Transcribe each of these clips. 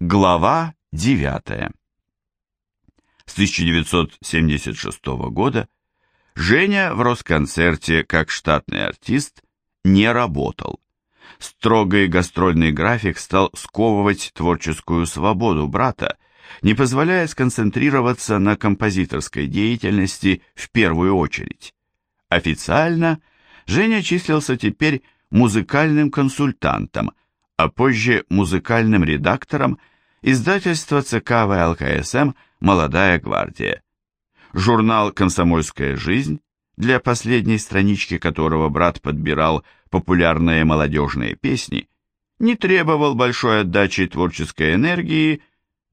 Глава 9. С 1976 года Женя в Росконцерте как штатный артист не работал. Строгий гастрольный график стал сковывать творческую свободу брата, не позволяя сконцентрироваться на композиторской деятельности в первую очередь. Официально Женя числился теперь музыкальным консультантом, а позже музыкальным редактором издательства ЦК ВЛКСМ «Молодая гвардия». Журнал «Комсомольская жизнь», для последней странички которого брат подбирал популярные молодежные песни, не требовал большой отдачи творческой энергии,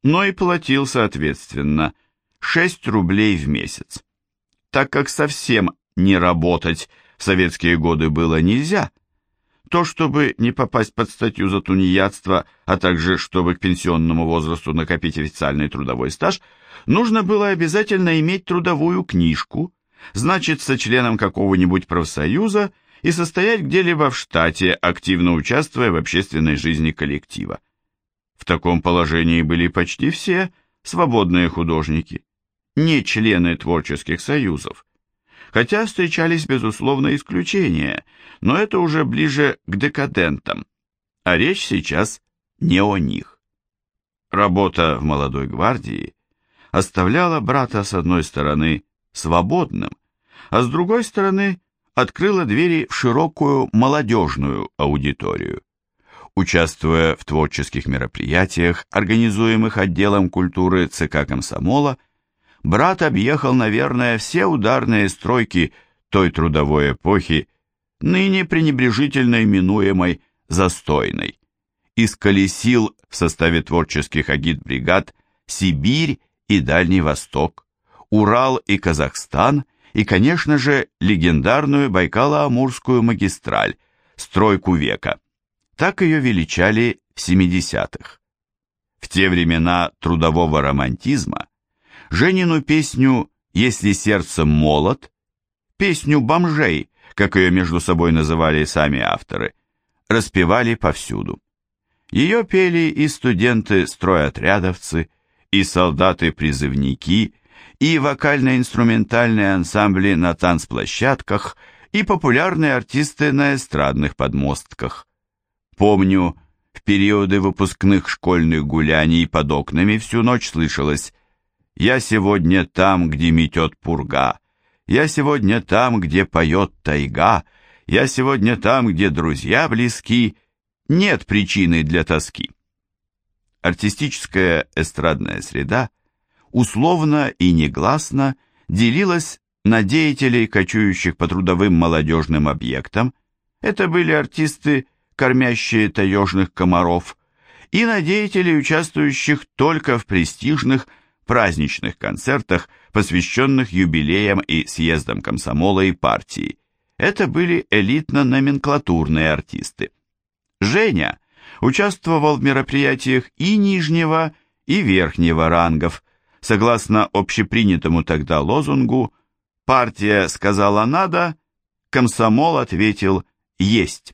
но и платил соответственно 6 рублей в месяц. Так как совсем не работать в советские годы было нельзя – то, чтобы не попасть под статью за тунеядство, а также чтобы к пенсионному возрасту накопить официальный трудовой стаж, нужно было обязательно иметь трудовую книжку, значиться членом какого-нибудь профсоюза и состоять где-либо в штате, активно участвуя в общественной жизни коллектива. В таком положении были почти все свободные художники, не члены творческих союзов, хотя встречались, безусловно, исключения, но это уже ближе к декадентам, а речь сейчас не о них. Работа в молодой гвардии оставляла брата с одной стороны свободным, а с другой стороны открыла двери в широкую молодежную аудиторию. Участвуя в творческих мероприятиях, организуемых отделом культуры ЦК Комсомола, брат объехал, наверное, все ударные стройки той трудовой эпохи, ныне пренебрежительно именуемой «застойной». Исколесил в составе творческих агитбригад Сибирь и Дальний Восток, Урал и Казахстан и, конечно же, легендарную Байкало-Амурскую магистраль, стройку века. Так ее величали в 70-х. В те времена трудового романтизма Женину песню «Если сердце молот», песню бомжей, как ее между собой называли сами авторы, распевали повсюду. Ее пели и студенты-стройотрядовцы, и солдаты-призывники, и вокально-инструментальные ансамбли на танцплощадках, и популярные артисты на эстрадных подмостках. Помню, в периоды выпускных школьных гуляний под окнами всю ночь слышалось я сегодня там, где метет пурга. Я сегодня там, где поет тайга. Я сегодня там, где друзья близки. Нет причины для тоски. Артистическая эстрадная среда условно и негласно делилась на деятелей, кочующих по трудовым молодежным объектам. Это были артисты, кормящие таежных комаров, и на деятелей, участвующих только в престижных праздничных концертах, посвященных юбилеям и съездам комсомола и партии. Это были элитно-номенклатурные артисты. Женя участвовал в мероприятиях и нижнего, и верхнего рангов, согласно общепринятому тогда лозунгу «Партия сказала надо», комсомол ответил «есть».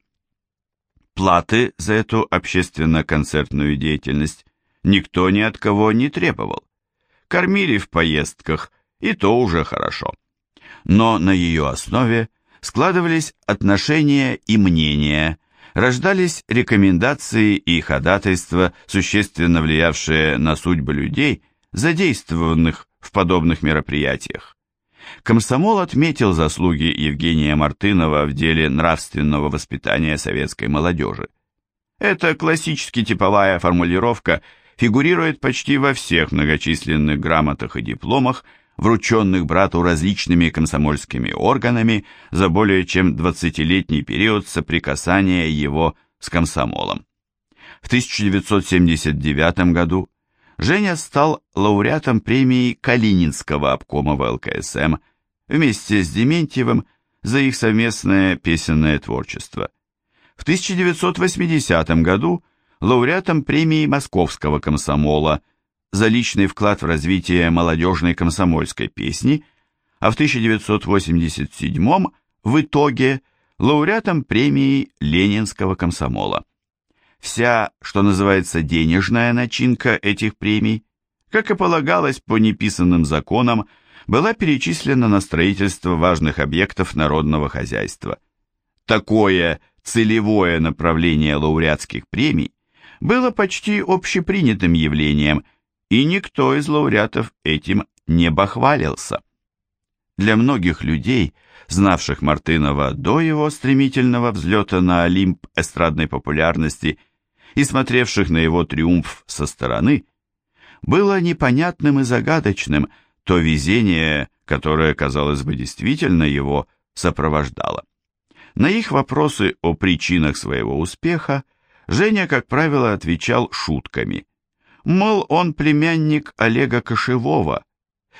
Платы за эту общественно-концертную деятельность никто ни от кого не требовал кормили в поездках, и то уже хорошо. Но на ее основе складывались отношения и мнения, рождались рекомендации и ходатайства, существенно влиявшие на судьбы людей, задействованных в подобных мероприятиях. Комсомол отметил заслуги Евгения Мартынова в деле нравственного воспитания советской молодежи. Это классически типовая формулировка – фигурирует почти во всех многочисленных грамотах и дипломах, врученных брату различными комсомольскими органами за более чем 20-летний период соприкасания его с комсомолом. В 1979 году Женя стал лауреатом премии Калининского обкома ВЛКСМ вместе с Дементьевым за их совместное песенное творчество. В 1980 году лауреатом премии Московского комсомола за личный вклад в развитие молодежной комсомольской песни, а в 1987 в итоге лауреатом премии Ленинского комсомола. Вся, что называется, денежная начинка этих премий, как и полагалось по неписанным законам, была перечислена на строительство важных объектов народного хозяйства. Такое целевое направление лауреатских премий было почти общепринятым явлением, и никто из лауреатов этим не бахвалился. Для многих людей, знавших Мартынова до его стремительного взлета на Олимп эстрадной популярности и смотревших на его триумф со стороны, было непонятным и загадочным то везение, которое, казалось бы, действительно его сопровождало. На их вопросы о причинах своего успеха Женя, как правило, отвечал шутками. Мол, он племянник Олега Кошевого,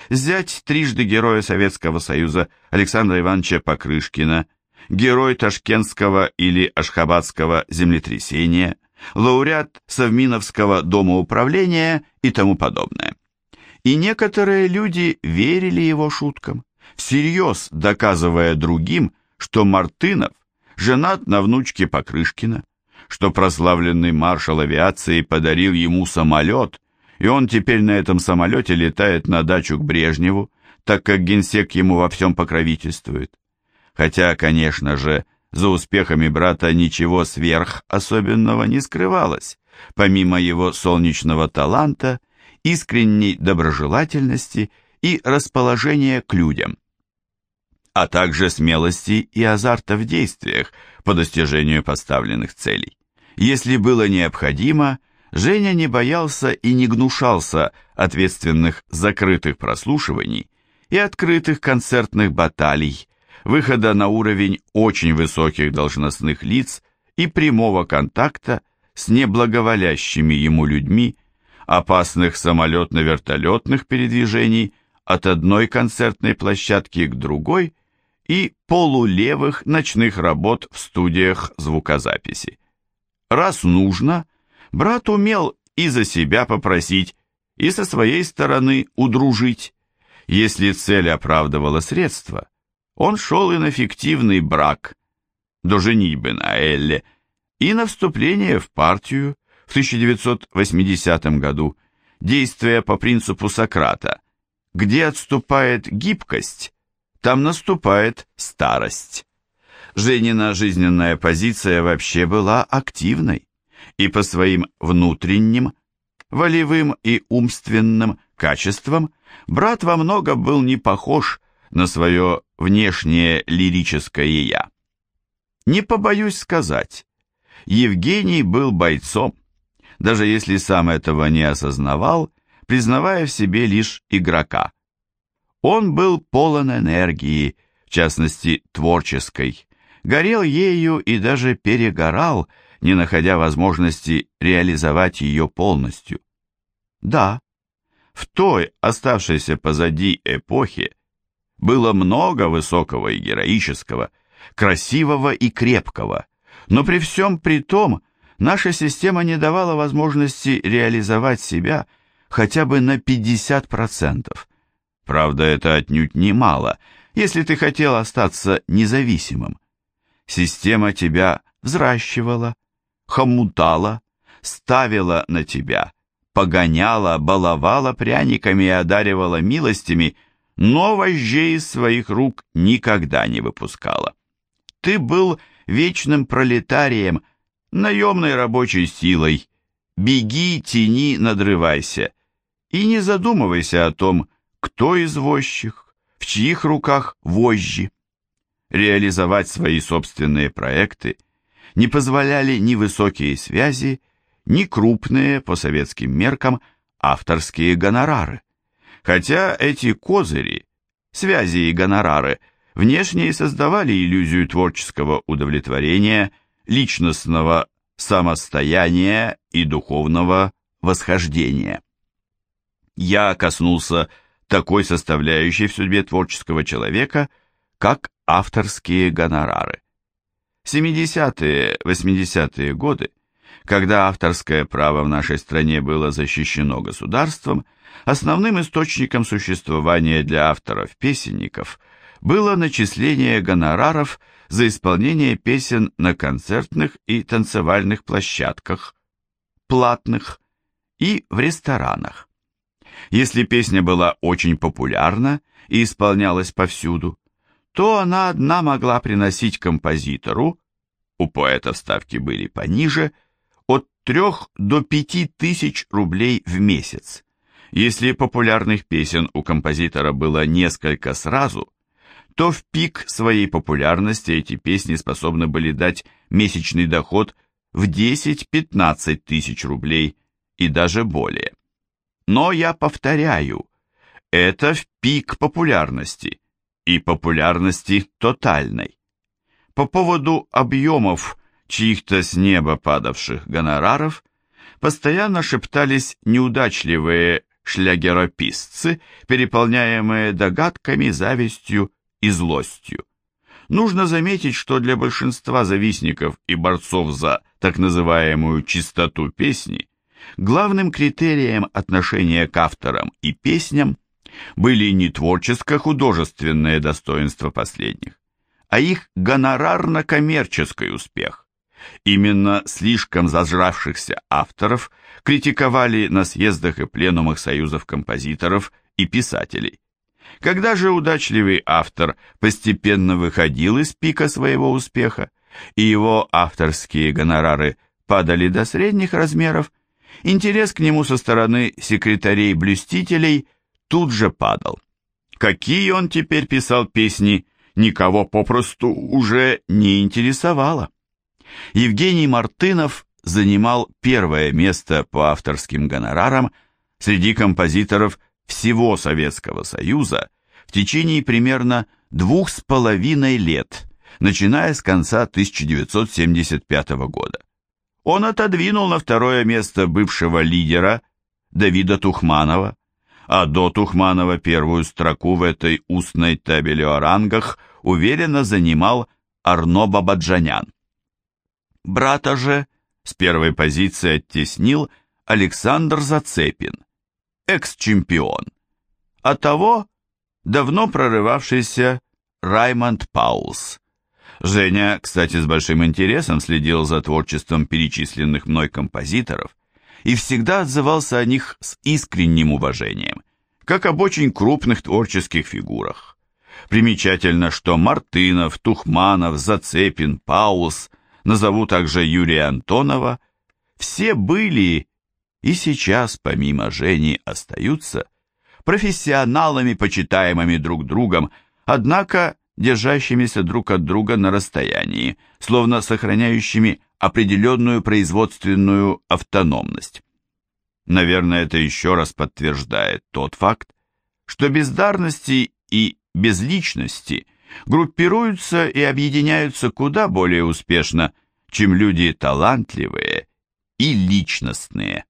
зять трижды героя Советского Союза Александра Ивановича Покрышкина, герой Ташкентского или Ашхабадского землетрясения, лауреат Совминовского дома управления и тому подобное. И некоторые люди верили его шуткам, всерьез доказывая другим, что Мартынов женат на внучке Покрышкина, что прославленный маршал авиации подарил ему самолет, и он теперь на этом самолете летает на дачу к Брежневу, так как генсек ему во всем покровительствует. Хотя, конечно же, за успехами брата ничего сверх особенного не скрывалось, помимо его солнечного таланта, искренней доброжелательности и расположения к людям а также смелости и азарта в действиях по достижению поставленных целей. Если было необходимо, Женя не боялся и не гнушался ответственных закрытых прослушиваний и открытых концертных баталий, выхода на уровень очень высоких должностных лиц и прямого контакта с неблаговолящими ему людьми, опасных самолетно-вертолетных передвижений от одной концертной площадки к другой и полулевых ночных работ в студиях звукозаписи. Раз нужно, брат умел и за себя попросить, и со своей стороны удружить. Если цель оправдывала средства, он шел и на фиктивный брак, до женитьбы на Элле, и на вступление в партию в 1980 году, действуя по принципу Сократа, где отступает гибкость, там наступает старость. Женина жизненная позиция вообще была активной, и по своим внутренним, волевым и умственным качествам брат во много был не похож на свое внешнее лирическое «я». Не побоюсь сказать, Евгений был бойцом, даже если сам этого не осознавал, признавая в себе лишь игрока. Он был полон энергии, в частности творческой, горел ею и даже перегорал, не находя возможности реализовать ее полностью. Да, в той, оставшейся позади эпохе, было много высокого и героического, красивого и крепкого, но при всем при том наша система не давала возможности реализовать себя хотя бы на 50%. Правда, это отнюдь немало, если ты хотел остаться независимым. Система тебя взращивала, хомутала, ставила на тебя, погоняла, баловала пряниками и одаривала милостями, но вожжей из своих рук никогда не выпускала. Ты был вечным пролетарием, наемной рабочей силой. Беги, тяни, надрывайся. И не задумывайся о том, кто извозчик, в чьих руках вожжи. Реализовать свои собственные проекты не позволяли ни высокие связи, ни крупные, по советским меркам, авторские гонорары. Хотя эти козыри, связи и гонорары, внешне и создавали иллюзию творческого удовлетворения, личностного самостояния и духовного восхождения. Я коснулся такой составляющей в судьбе творческого человека, как авторские гонорары. 70-е, 80-е годы, когда авторское право в нашей стране было защищено государством, основным источником существования для авторов-песенников было начисление гонораров за исполнение песен на концертных и танцевальных площадках, платных и в ресторанах. Если песня была очень популярна и исполнялась повсюду, то она одна могла приносить композитору, у поэта ставки были пониже, от 3 до 5 тысяч рублей в месяц. Если популярных песен у композитора было несколько сразу, то в пик своей популярности эти песни способны были дать месячный доход в 10-15 тысяч рублей и даже более. Но я повторяю, это в пик популярности и популярности тотальной. По поводу объемов чьих-то с неба падавших гонораров постоянно шептались неудачливые шлягерописцы, переполняемые догадками, завистью и злостью. Нужно заметить, что для большинства завистников и борцов за так называемую чистоту песни главным критерием отношения к авторам и песням были не творческо-художественное достоинство последних, а их гонорарно-коммерческий успех. Именно слишком зажравшихся авторов критиковали на съездах и пленумах союзов композиторов и писателей. Когда же удачливый автор постепенно выходил из пика своего успеха, и его авторские гонорары падали до средних размеров, интерес к нему со стороны секретарей-блюстителей тут же падал. Какие он теперь писал песни, никого попросту уже не интересовало. Евгений Мартынов занимал первое место по авторским гонорарам среди композиторов всего Советского Союза в течение примерно двух с половиной лет, начиная с конца 1975 года. Он отодвинул на второе место бывшего лидера Давида Тухманова, а до Тухманова первую строку в этой устной табели о рангах уверенно занимал Арно Бабаджанян. Брата же с первой позиции оттеснил Александр Зацепин, экс-чемпион, а того давно прорывавшийся Раймонд Паулс. Женя, кстати, с большим интересом следил за творчеством перечисленных мной композиторов и всегда отзывался о них с искренним уважением, как об очень крупных творческих фигурах. Примечательно, что Мартынов, Тухманов, Зацепин, Паулс, назову также Юрия Антонова, все были и сейчас, помимо Жени, остаются профессионалами, почитаемыми друг другом, однако держащимися друг от друга на расстоянии, словно сохраняющими определенную производственную автономность. Наверное, это еще раз подтверждает тот факт, что бездарности и безличности группируются и объединяются куда более успешно, чем люди талантливые и личностные.